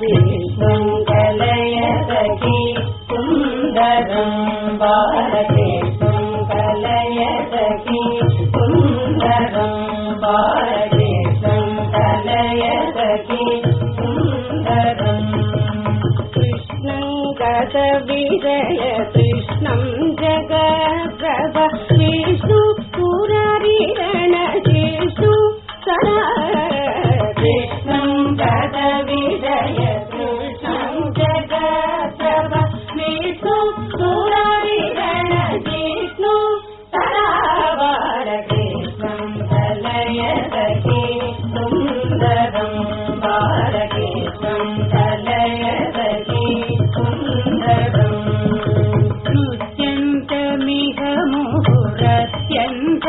सङ्गलय प्रति सुन्दरं बाले सङ्गलय सुन्दरं बाले सङ्गलय सुन्दरम् कृष्णक विरयति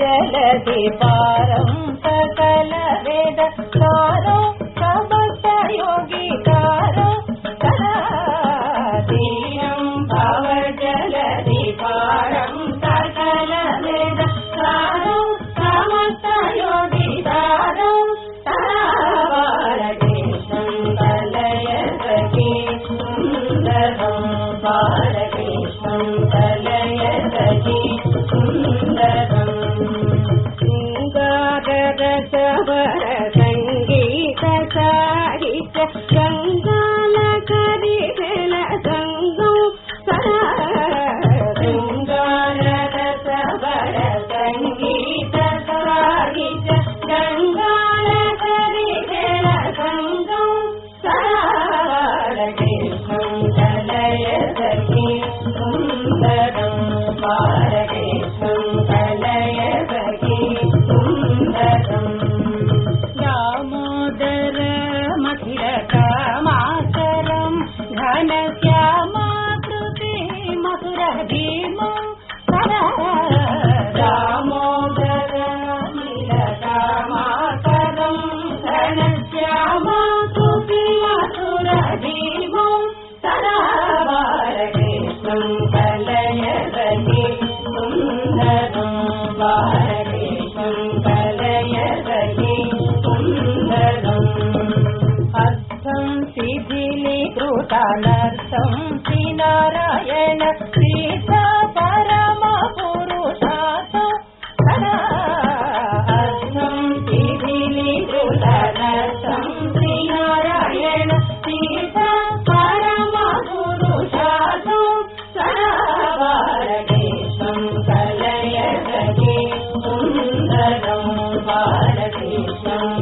जलदे पारं सकलवेद कार Let's go. ध्यानार्थम् श्रीनारायण श्रीसा परम पुरुषात् कलार्थम् श्रीनिरुलनर्थम् श्रीनारायण श्रीसा परम पुरुषात् कलावारणेशम् कलयगे सुन्दरम् भारतेशम्